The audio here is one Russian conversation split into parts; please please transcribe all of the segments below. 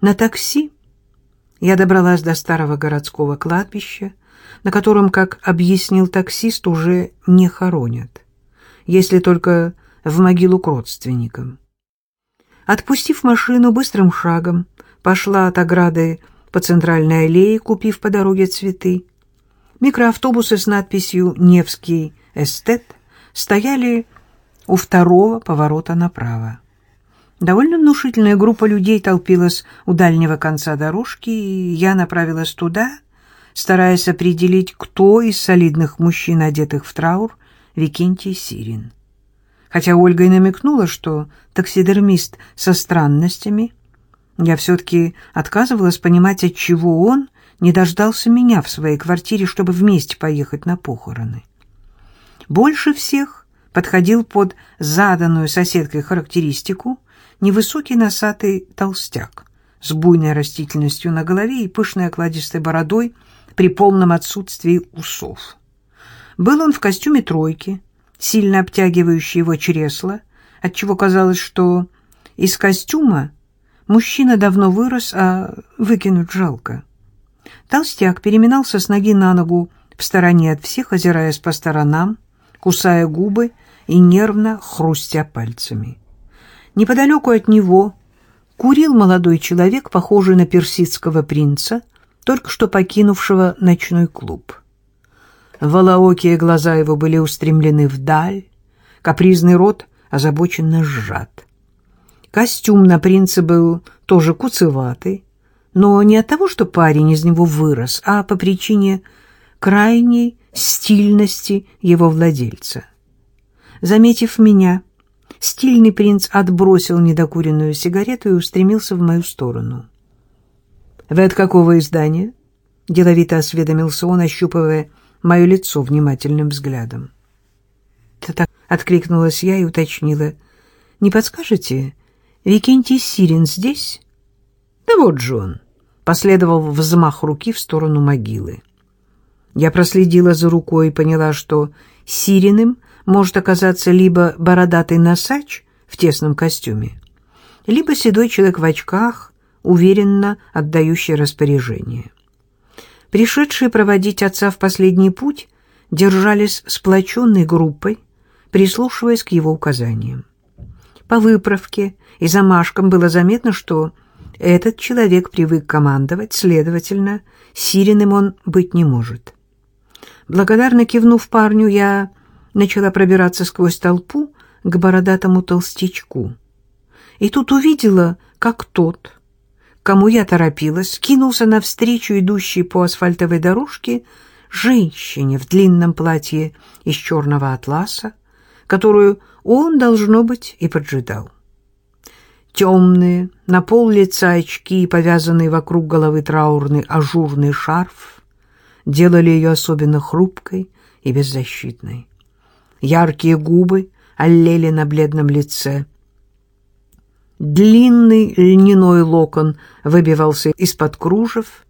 На такси я добралась до старого городского кладбища, на котором, как объяснил таксист, уже не хоронят, если только в могилу к родственникам. Отпустив машину быстрым шагом, пошла от ограды по центральной аллее, купив по дороге цветы. Микроавтобусы с надписью «Невский эстет» стояли у второго поворота направо. Довольно внушительная группа людей толпилась у дальнего конца дорожки, и я направилась туда, стараясь определить, кто из солидных мужчин, одетых в траур, Викентий Сирин. Хотя Ольга и намекнула, что таксидермист со странностями, я все-таки отказывалась понимать, отчего он не дождался меня в своей квартире, чтобы вместе поехать на похороны. Больше всех подходил под заданную соседкой характеристику невысокий носатый толстяк с буйной растительностью на голове и пышной окладистой бородой при полном отсутствии усов. Был он в костюме тройки, сильно обтягивающий его чресло, отчего казалось, что из костюма мужчина давно вырос, а выкинуть жалко. Толстяк переминался с ноги на ногу в стороне от всех, озираясь по сторонам, кусая губы и нервно хрустя пальцами. Неподалеку от него курил молодой человек, похожий на персидского принца, только что покинувшего ночной клуб. Волоокие глаза его были устремлены вдаль, капризный рот озабоченно сжат. Костюм на принце был тоже куцеватый, но не от того, что парень из него вырос, а по причине крайней стильности его владельца. Заметив меня, стильный принц отбросил недокуренную сигарету и устремился в мою сторону. «Вы от какого издания?» — деловито осведомился он, ощупывая мое лицо внимательным взглядом. «Так», — откликнулась я и уточнила, — «не подскажете, Викентий Сирин здесь?» «Да вот же он», — последовал взмах руки в сторону могилы. Я проследила за рукой и поняла, что Сириным может оказаться либо бородатый носач в тесном костюме, либо седой человек в очках, уверенно отдающий распоряжение. Пришедшие проводить отца в последний путь держались сплоченной группой, прислушиваясь к его указаниям. По выправке и замашкам было заметно, что этот человек привык командовать, следовательно, сириным он быть не может. Благодарно кивнув парню, я начала пробираться сквозь толпу к бородатому толстячку. И тут увидела, как тот, кому я торопилась, кинулся навстречу идущей по асфальтовой дорожке женщине в длинном платье из черного атласа, которую он, должно быть, и поджидал. Темные, на пол лица очки и повязанный вокруг головы траурный ажурный шарф делали ее особенно хрупкой и беззащитной. Яркие губы олели на бледном лице. Длинный льняной локон выбивался из-под кружев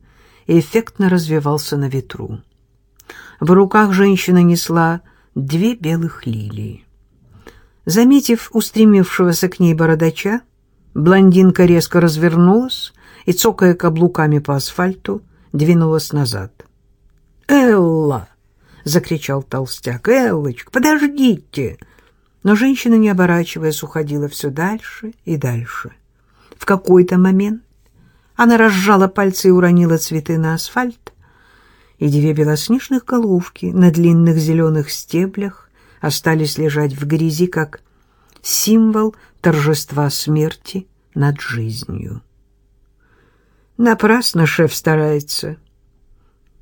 и эффектно развивался на ветру. В руках женщина несла две белых лилии. Заметив устремившегося к ней бородача, блондинка резко развернулась и, цокая каблуками по асфальту, двинулась назад. «Элла!» Закричал толстяк. «Эллочка, подождите!» Но женщина, не оборачиваясь, уходила все дальше и дальше. В какой-то момент она разжала пальцы и уронила цветы на асфальт, и две белоснежных головки на длинных зеленых стеблях остались лежать в грязи, как символ торжества смерти над жизнью. Напрасно шеф старается.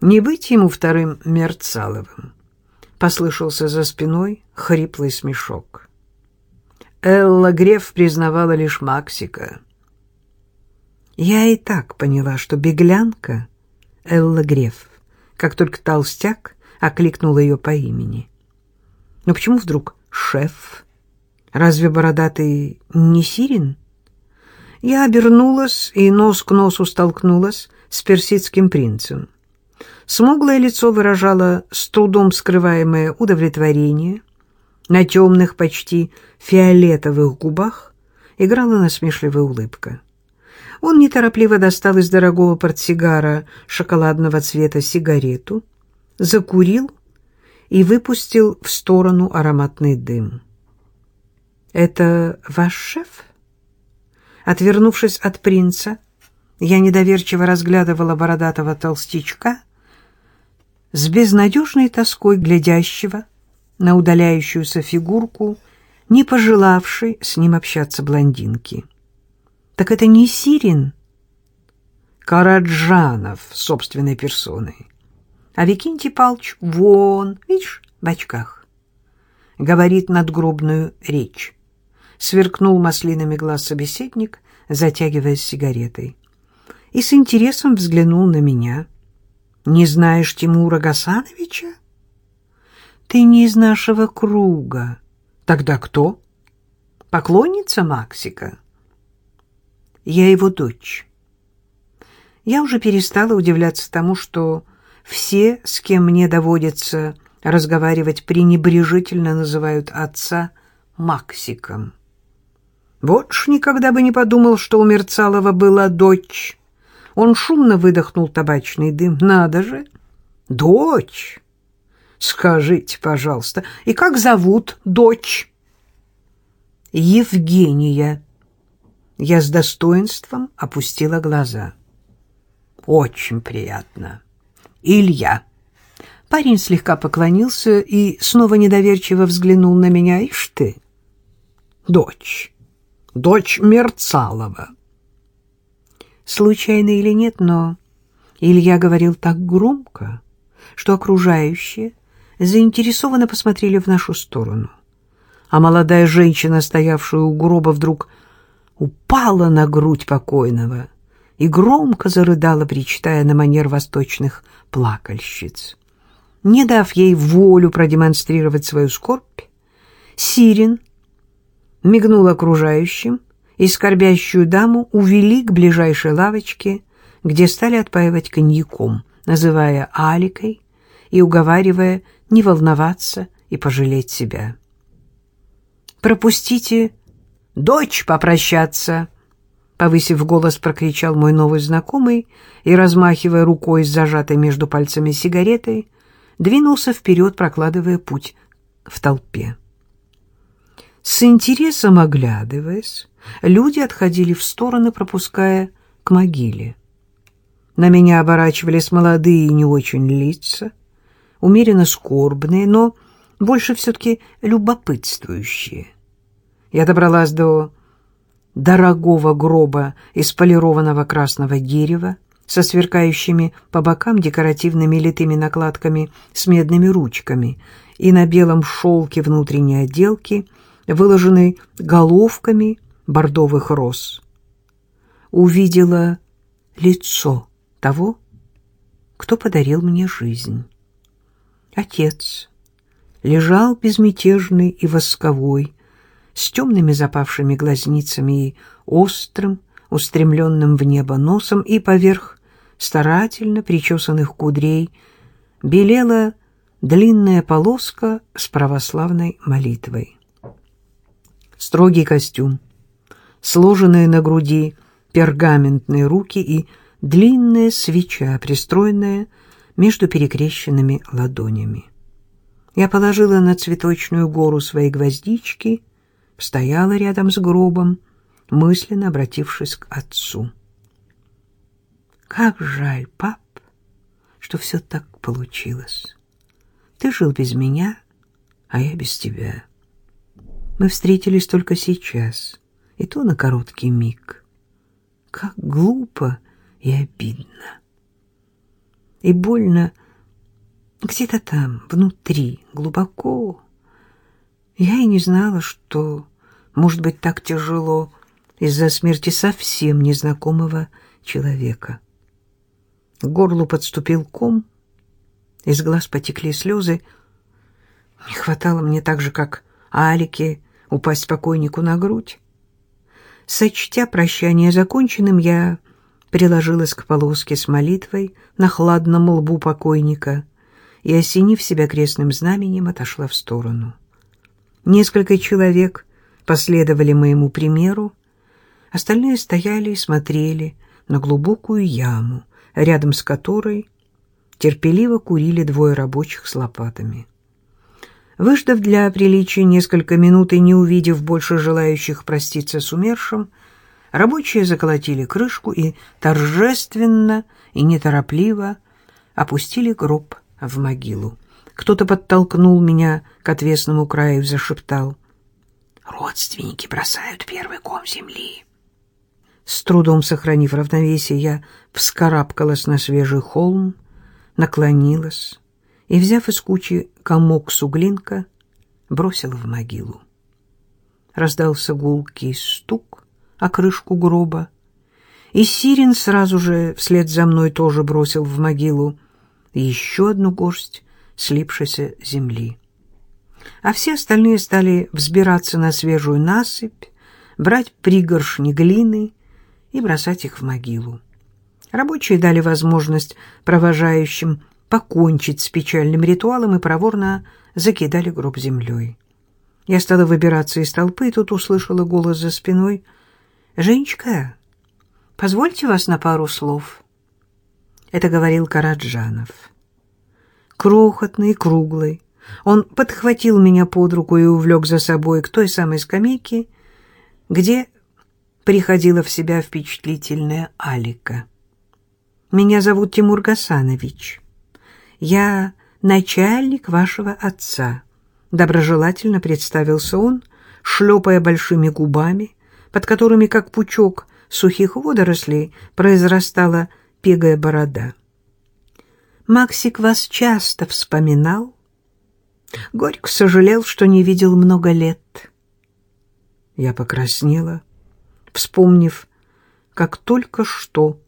Не быть ему вторым Мерцаловым. Послышался за спиной хриплый смешок. Элла Греф признавала лишь Максика. Я и так поняла, что беглянка Элла Греф, как только толстяк окликнул ее по имени. Но почему вдруг шеф? Разве бородатый не Сирин? Я обернулась и нос к носу столкнулась с персидским принцем. Смуглое лицо выражало с трудом скрываемое удовлетворение. На темных, почти фиолетовых губах играла насмешливая улыбка. Он неторопливо достал из дорогого портсигара шоколадного цвета сигарету, закурил и выпустил в сторону ароматный дым. «Это ваш шеф?» Отвернувшись от принца, я недоверчиво разглядывала бородатого толстячка с безнадежной тоской глядящего на удаляющуюся фигурку, не пожелавшей с ним общаться блондинки. «Так это не Сирин?» «Караджанов собственной персоной. А Викентий Палч вон, видишь, в очках. Говорит надгробную речь. Сверкнул маслинами глаз собеседник, затягиваясь сигаретой и с интересом взглянул на меня. «Не знаешь Тимура Гасановича?» «Ты не из нашего круга». «Тогда кто?» «Поклонница Максика?» «Я его дочь». Я уже перестала удивляться тому, что все, с кем мне доводится разговаривать, пренебрежительно называют отца Максиком. Вот ж никогда бы не подумал, что у Мерцалова была дочь. Он шумно выдохнул табачный дым. «Надо же! Дочь! Скажите, пожалуйста, и как зовут дочь?» «Евгения». Я с достоинством опустила глаза. «Очень приятно. Илья». Парень слегка поклонился и снова недоверчиво взглянул на меня. «Ишь ты! Дочь! Дочь Мерцалова!» Случайно или нет, но Илья говорил так громко, что окружающие заинтересованно посмотрели в нашу сторону. А молодая женщина, стоявшая у гроба, вдруг упала на грудь покойного и громко зарыдала, причитая на манер восточных плакальщиц. Не дав ей волю продемонстрировать свою скорбь, Сирин мигнул окружающим и скорбящую даму увели к ближайшей лавочке, где стали отпаивать коньяком, называя Аликой и уговаривая не волноваться и пожалеть себя. «Пропустите дочь попрощаться!» Повысив голос, прокричал мой новый знакомый и, размахивая рукой с зажатой между пальцами сигаретой, двинулся вперед, прокладывая путь в толпе. С интересом оглядываясь, люди отходили в стороны, пропуская к могиле. На меня оборачивались молодые и не очень лица, умеренно скорбные, но больше все-таки любопытствующие. Я добралась до дорогого гроба из полированного красного дерева со сверкающими по бокам декоративными литыми накладками с медными ручками и на белом шелке внутренней отделки — выложенный головками бордовых роз. Увидела лицо того, кто подарил мне жизнь. Отец лежал безмятежный и восковой, с темными запавшими глазницами и острым, устремленным в небо носом, и поверх старательно причесанных кудрей белела длинная полоска с православной молитвой строгий костюм, сложенные на груди пергаментные руки и длинная свеча, пристроенная между перекрещенными ладонями. Я положила на цветочную гору свои гвоздички, стояла рядом с гробом, мысленно обратившись к отцу. «Как жаль, пап, что все так получилось. Ты жил без меня, а я без тебя». Мы встретились только сейчас, и то на короткий миг. Как глупо и обидно. И больно где-то там, внутри, глубоко. Я и не знала, что может быть так тяжело из-за смерти совсем незнакомого человека. К горлу подступил ком, из глаз потекли слезы. Не хватало мне так же, как Алике, упасть покойнику на грудь. Сочтя прощание законченным, я приложилась к полоске с молитвой на хладном лбу покойника и, осенив себя крестным знаменем, отошла в сторону. Несколько человек последовали моему примеру, Остальные стояли и смотрели на глубокую яму, рядом с которой терпеливо курили двое рабочих с лопатами. Выждав для приличия несколько минут и не увидев больше желающих проститься с умершим, рабочие заколотили крышку и торжественно и неторопливо опустили гроб в могилу. Кто-то подтолкнул меня к отвесному краю и зашептал. «Родственники бросают первый ком земли». С трудом сохранив равновесие, я вскарабкалась на свежий холм, наклонилась и, взяв из кучи комок суглинка, бросила в могилу. Раздался гулкий стук о крышку гроба, и Сирин сразу же вслед за мной тоже бросил в могилу еще одну горсть слипшейся земли. А все остальные стали взбираться на свежую насыпь, брать пригоршни глины и бросать их в могилу. Рабочие дали возможность провожающим покончить с печальным ритуалом и проворно закидали гроб землей. Я стала выбираться из толпы, и тут услышала голос за спиной. «Женечка, позвольте вас на пару слов». Это говорил Караджанов. Крохотный, круглый. Он подхватил меня под руку и увлек за собой к той самой скамейке, где приходила в себя впечатлительная Алика. «Меня зовут Тимур Гасанович. Я начальник вашего отца», — доброжелательно представился он, шлепая большими губами, под которыми, как пучок сухих водорослей, произрастала пегая борода. Максик вас часто вспоминал. Горько сожалел, что не видел много лет. Я покраснела, вспомнив, как только что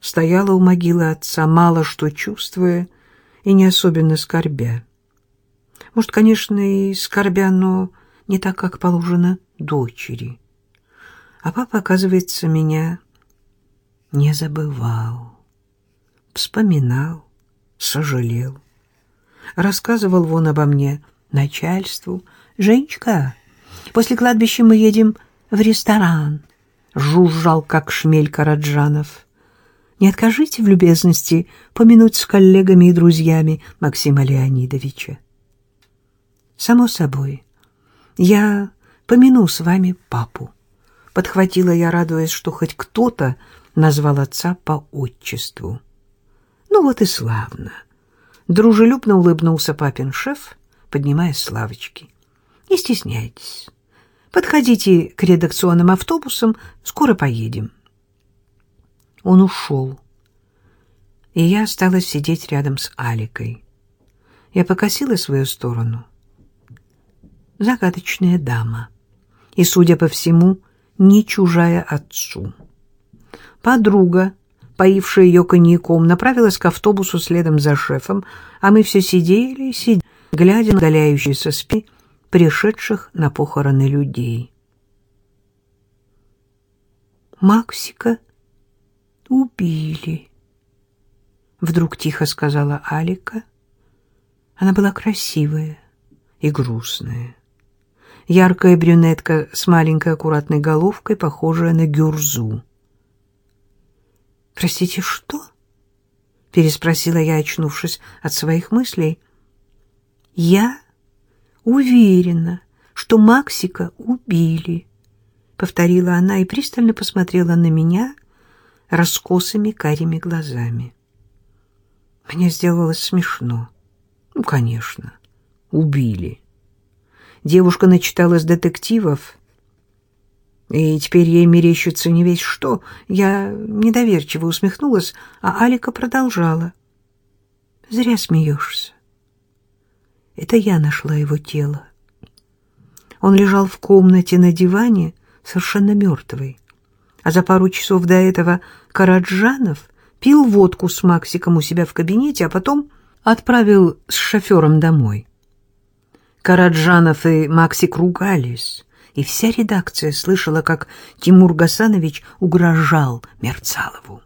стояла у могилы отца, мало что чувствуя и не особенно скорбя. Может, конечно, и скорбя, но не так, как положено дочери. А папа, оказывается, меня не забывал, вспоминал сожалел. Рассказывал вон обо мне начальству. «Женечка, после кладбища мы едем в ресторан», — жужжал, как шмель Караджанов. «Не откажите в любезности помянуть с коллегами и друзьями Максима Леонидовича». «Само собой, я помяну с вами папу», — подхватила я, радуясь, что хоть кто-то назвал отца по отчеству. Ну вот и славно. Дружелюбно улыбнулся папин шеф, поднимая с лавочки. Не стесняйтесь. Подходите к редакционным автобусам, скоро поедем. Он ушел, и я осталась сидеть рядом с Аликой. Я покосила свою сторону. Загадочная дама. И, судя по всему, не чужая отцу. Подруга поившая ее коньяком, направилась к автобусу следом за шефом, а мы все сидели и сидели, глядя на удаляющиеся спи пришедших на похороны людей. Максика убили, вдруг тихо сказала Алика. Она была красивая и грустная. Яркая брюнетка с маленькой аккуратной головкой, похожая на гюрзу. «Простите, что?» — переспросила я, очнувшись от своих мыслей. «Я уверена, что Максика убили», — повторила она и пристально посмотрела на меня раскосыми карими глазами. Мне сделалось смешно. Ну, конечно, убили. Девушка начиталась детективов и теперь ей мерещится не весь что. Я недоверчиво усмехнулась, а Алика продолжала. Зря смеешься. Это я нашла его тело. Он лежал в комнате на диване, совершенно мертвый. А за пару часов до этого Караджанов пил водку с Максиком у себя в кабинете, а потом отправил с шофером домой. Караджанов и Максик ругались и вся редакция слышала, как Тимур Гасанович угрожал Мерцалову.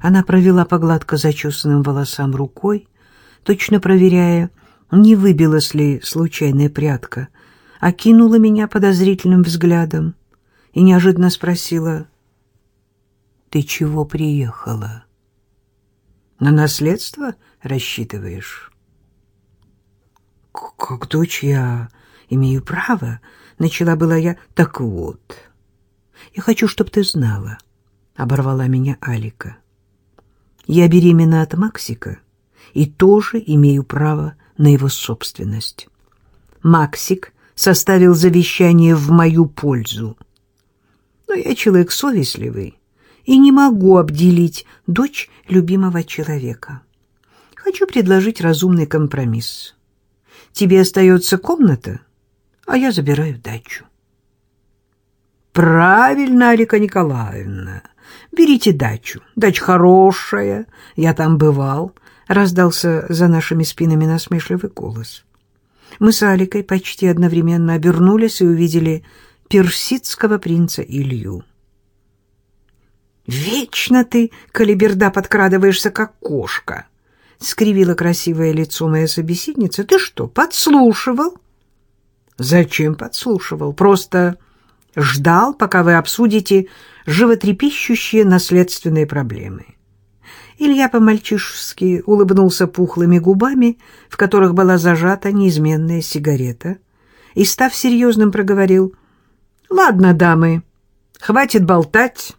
Она провела по гладко зачесанным волосам рукой, точно проверяя, не выбилась ли случайная прядка, окинула меня подозрительным взглядом и неожиданно спросила, «Ты чего приехала? На наследство рассчитываешь?» «Как дочь я имею право», — начала была я. «Так вот, я хочу, чтобы ты знала», — оборвала меня Алика. «Я беременна от Максика и тоже имею право на его собственность. Максик составил завещание в мою пользу. Но я человек совестливый и не могу обделить дочь любимого человека. Хочу предложить разумный компромисс. Тебе остается комната, а я забираю дачу. Правильно, Алика Николаевна. Берите дачу. Дача хорошая, я там бывал, раздался за нашими спинами насмешливый голос. Мы с Аликой почти одновременно обернулись и увидели персидского принца Илью. «Вечно ты, калиберда, подкрадываешься, как кошка!» — скривила красивое лицо моя собеседница. «Ты что, подслушивал?» «Зачем подслушивал? Просто ждал, пока вы обсудите животрепещущие наследственные проблемы». Илья по-мальчишески улыбнулся пухлыми губами, в которых была зажата неизменная сигарета, и, став серьезным, проговорил, «Ладно, дамы, хватит болтать,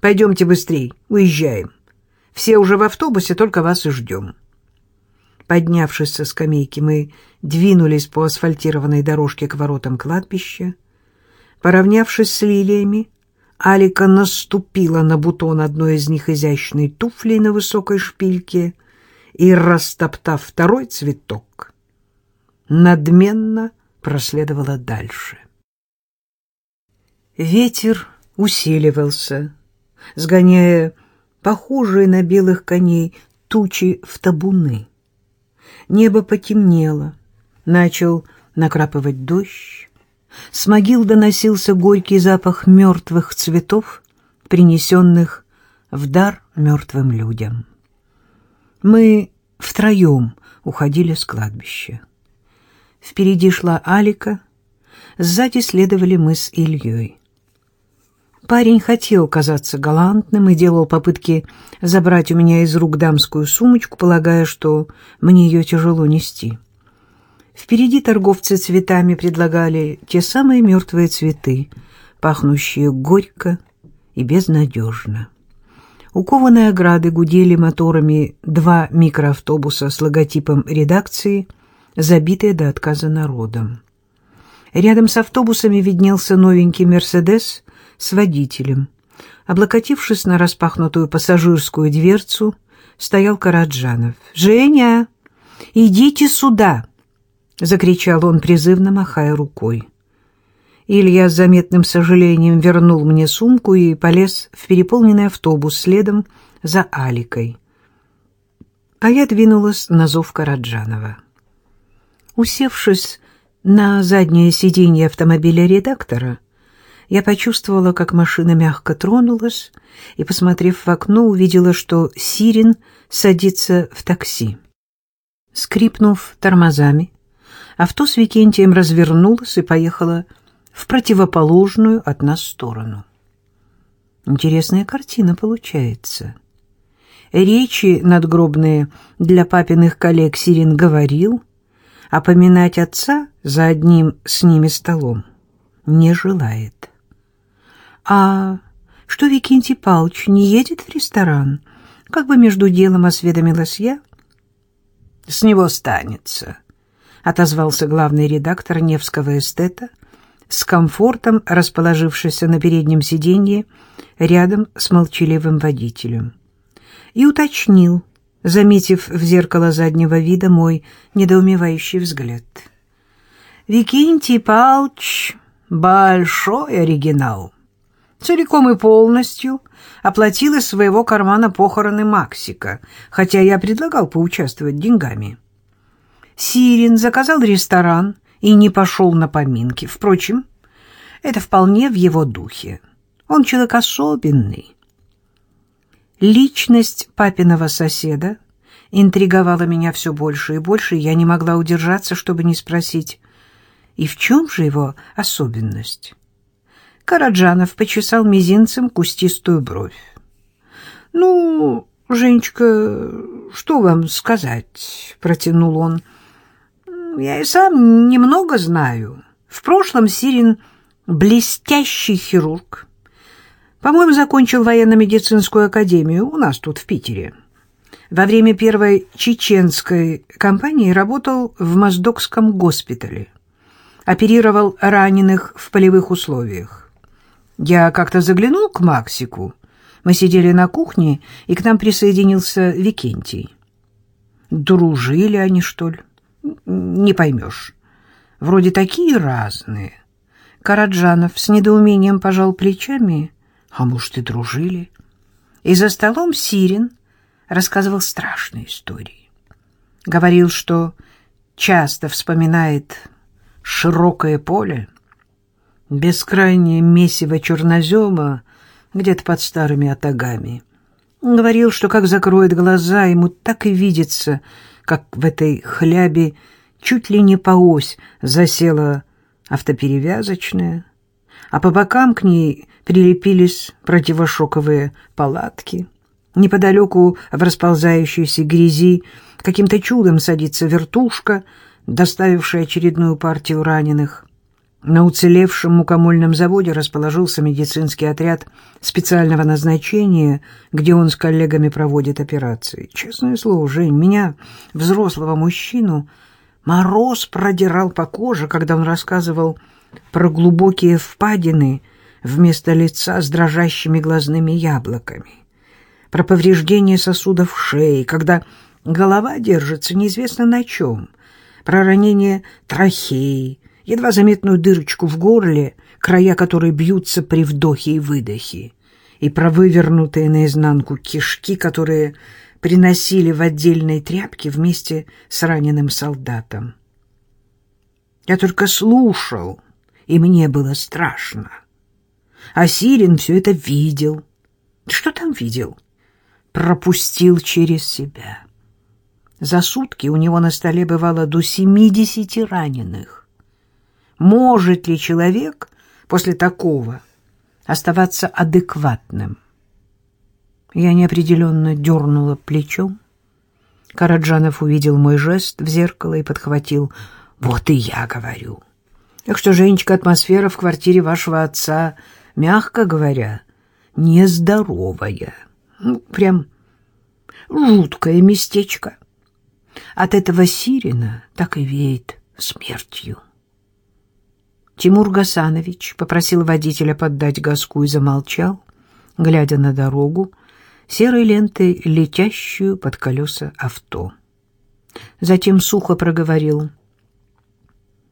пойдемте быстрей, уезжаем. Все уже в автобусе, только вас и ждем». Поднявшись со скамейки, мы двинулись по асфальтированной дорожке к воротам кладбища. Поравнявшись с лилиями, Алика наступила на бутон одной из них изящной туфли на высокой шпильке и, растоптав второй цветок, надменно проследовала дальше. Ветер усиливался, сгоняя похожие на белых коней тучи в табуны. Небо потемнело, начал накрапывать дождь. С могил доносился горький запах мертвых цветов, принесенных в дар мертвым людям. Мы втроем уходили с кладбища. Впереди шла Алика, сзади следовали мы с Ильей. Парень хотел казаться галантным и делал попытки забрать у меня из рук дамскую сумочку, полагая, что мне ее тяжело нести. Впереди торговцы цветами предлагали те самые мертвые цветы, пахнущие горько и безнадежно. У кованой ограды гудели моторами два микроавтобуса с логотипом редакции, забитые до отказа народом. Рядом с автобусами виднелся новенький «Мерседес» с водителем. Облокотившись на распахнутую пассажирскую дверцу, стоял Караджанов. «Женя, идите сюда!» — закричал он, призывно махая рукой. Илья с заметным сожалением вернул мне сумку и полез в переполненный автобус следом за Аликой. А я двинулась на зов Караджанова. Усевшись на заднее сиденье автомобиля редактора, я почувствовала, как машина мягко тронулась, и, посмотрев в окно, увидела, что Сирин садится в такси. Скрипнув тормозами, авто с Викентием развернулось и поехало в противоположную от нас сторону. Интересная картина получается. Речи надгробные для папиных коллег Сирин говорил, а поминать отца за одним с ними столом не желает. «А что Викентий Палч не едет в ресторан?» Как бы между делом осведомилась я. «С него станется», — отозвался главный редактор Невского эстета, с комфортом расположившийся на переднем сиденье рядом с молчаливым водителем. И уточнил, заметив в зеркало заднего вида мой недоумевающий взгляд. «Викентий Палч — большой оригинал» целиком и полностью оплатил из своего кармана похороны Максика, хотя я предлагал поучаствовать деньгами. Сирин заказал ресторан и не пошел на поминки. Впрочем, это вполне в его духе. Он человек особенный. Личность папиного соседа интриговала меня все больше и больше, и я не могла удержаться, чтобы не спросить, и в чем же его особенность? Караджанов почесал мизинцем кустистую бровь. — Ну, Женечка, что вам сказать? — протянул он. — Я и сам немного знаю. В прошлом Сирин блестящий хирург. По-моему, закончил военно-медицинскую академию у нас тут, в Питере. Во время первой чеченской кампании работал в Моздокском госпитале. Оперировал раненых в полевых условиях. Я как-то заглянул к Максику. Мы сидели на кухне, и к нам присоединился Викентий. Дружили они, что ли? Не поймешь. Вроде такие разные. Караджанов с недоумением пожал плечами, а может и дружили. И за столом Сирин рассказывал страшные истории. Говорил, что часто вспоминает широкое поле, бескрайнее месиво чернозема где-то под старыми отагами. Говорил, что как закроет глаза, ему так и видится, как в этой хлябе чуть ли не по ось засела автоперевязочная, а по бокам к ней прилепились противошоковые палатки. Неподалеку в расползающейся грязи каким-то чудом садится вертушка, доставившая очередную партию раненых. На уцелевшем мукомольном заводе расположился медицинский отряд специального назначения, где он с коллегами проводит операции. Честное слово, Жень, меня, взрослого мужчину, мороз продирал по коже, когда он рассказывал про глубокие впадины вместо лица с дрожащими глазными яблоками, про повреждение сосудов шеи, когда голова держится неизвестно на чем, про ранение трахеи, едва заметную дырочку в горле, края которой бьются при вдохе и выдохе, и про вывернутые наизнанку кишки, которые приносили в отдельной тряпке вместе с раненым солдатом. Я только слушал, и мне было страшно. А Сирин все это видел. Что там видел? Пропустил через себя. За сутки у него на столе бывало до семидесяти раненых. Может ли человек после такого оставаться адекватным? Я неопределенно дернула плечом. Караджанов увидел мой жест в зеркало и подхватил. «Вот и я говорю. Так что, Женечка, атмосфера в квартире вашего отца, мягко говоря, нездоровая. Ну, прям жуткое местечко. От этого Сирина так и веет смертью». Тимур Гасанович попросил водителя поддать газку и замолчал, глядя на дорогу, серой лентой, летящую под колеса авто. Затем сухо проговорил.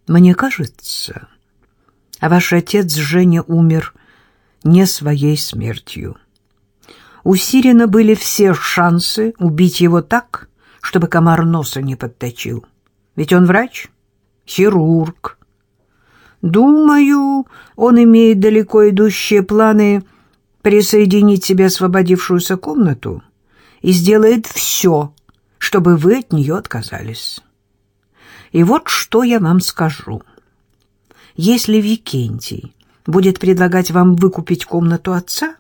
«Мне кажется, а ваш отец Женя умер не своей смертью. У Сирина были все шансы убить его так, чтобы комар носа не подточил. Ведь он врач, хирург. Думаю, он имеет далеко идущие планы присоединить себе освободившуюся комнату и сделает все, чтобы вы от нее отказались. И вот что я вам скажу. Если Викентий будет предлагать вам выкупить комнату отца,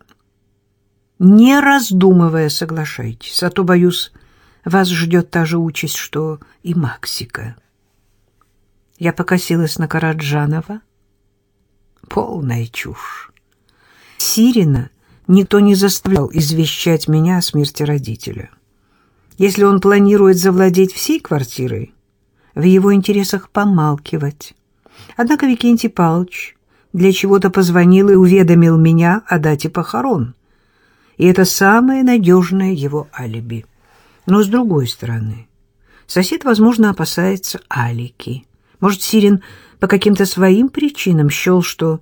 не раздумывая соглашайтесь, а то, боюсь, вас ждет та же участь, что и Максика. Я покосилась на Караджанова. Полная чушь. Сирина никто не заставлял извещать меня о смерти родителя. Если он планирует завладеть всей квартирой, в его интересах помалкивать. Однако Викентий Павлович для чего-то позвонил и уведомил меня о дате похорон. И это самое надежное его алиби. Но с другой стороны, сосед, возможно, опасается Алики. Может, Сирин по каким-то своим причинам счел, что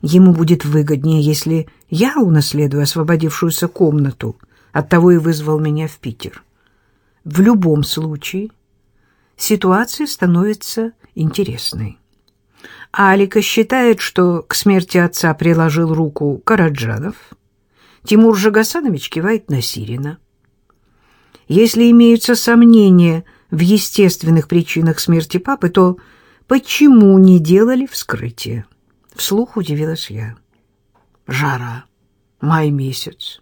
Ему будет выгоднее, если я унаследую освободившуюся комнату, оттого и вызвал меня в Питер. В любом случае ситуация становится интересной. Алика считает, что к смерти отца приложил руку Караджанов. Тимур же Гасанович кивает на Сирина. Если имеются сомнения в естественных причинах смерти папы, то почему не делали вскрытие? Вслух удивилась я. Жара. Май месяц.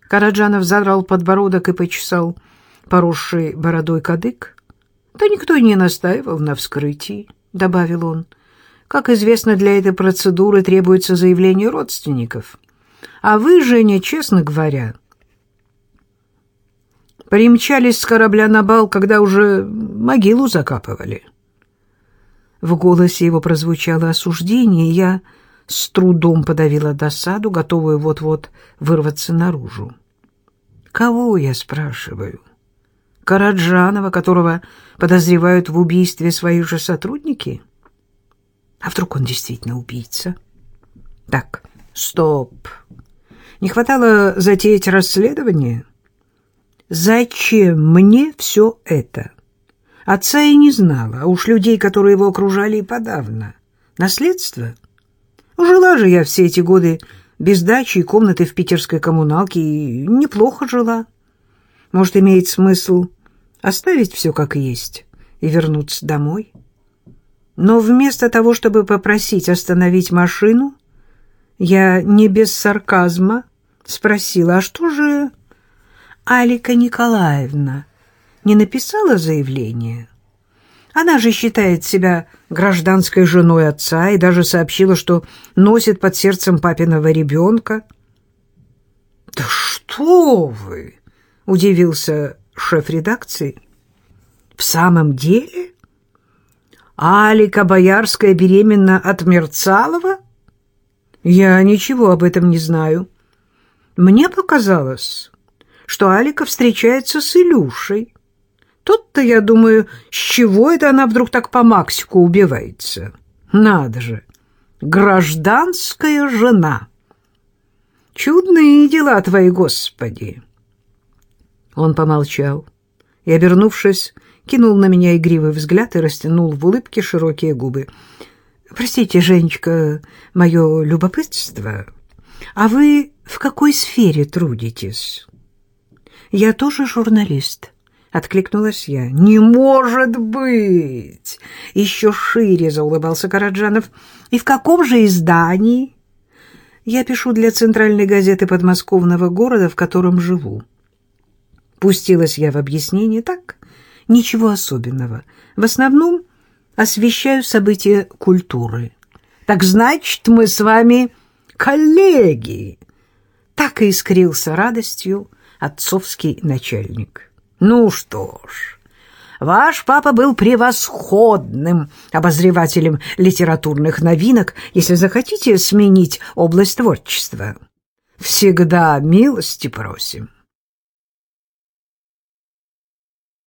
Караджанов задрал подбородок и почесал поросший бородой кадык. «Да никто не настаивал на вскрытии», — добавил он. «Как известно, для этой процедуры требуется заявление родственников. А вы, Женя, честно говоря, примчались с корабля на бал, когда уже могилу закапывали». В голосе его прозвучало осуждение, и я с трудом подавила досаду, готовую вот-вот вырваться наружу. «Кого, я спрашиваю?» Караджанова, которого подозревают в убийстве свои же сотрудники? А вдруг он действительно убийца? Так, стоп. Не хватало затеять расследование? Зачем мне все это? Отца я не знала, а уж людей, которые его окружали, и подавно. Наследство? Жила же я все эти годы без дачи и комнаты в питерской коммуналке, и неплохо жила. Может, имеет смысл оставить все как есть и вернуться домой? Но вместо того, чтобы попросить остановить машину, я не без сарказма спросила, а что же Алика Николаевна не написала заявление? Она же считает себя гражданской женой отца и даже сообщила, что носит под сердцем папиного ребенка. «Да что вы!» — удивился шеф редакции. «В самом деле? Алика Боярская беременна от Мерцалова? Я ничего об этом не знаю. Мне показалось, что Алика встречается с Илюшей. Тут-то, я думаю, с чего это она вдруг так по Максику убивается? Надо же, гражданская жена. Чудные дела твои, Господи!» Он помолчал и, обернувшись, кинул на меня игривый взгляд и растянул в улыбке широкие губы. «Простите, Женечка, мое любопытство, а вы в какой сфере трудитесь?» «Я тоже журналист», — откликнулась я. «Не может быть!» — еще шире заулыбался Караджанов. «И в каком же издании?» «Я пишу для центральной газеты подмосковного города, в котором живу». Пустилась я в объяснение так, ничего особенного. В основном освещаю события культуры. Так значит, мы с вами коллеги. Так и искрился радостью отцовский начальник. Ну что ж, ваш папа был превосходным обозревателем литературных новинок, если захотите сменить область творчества. Всегда милости просим.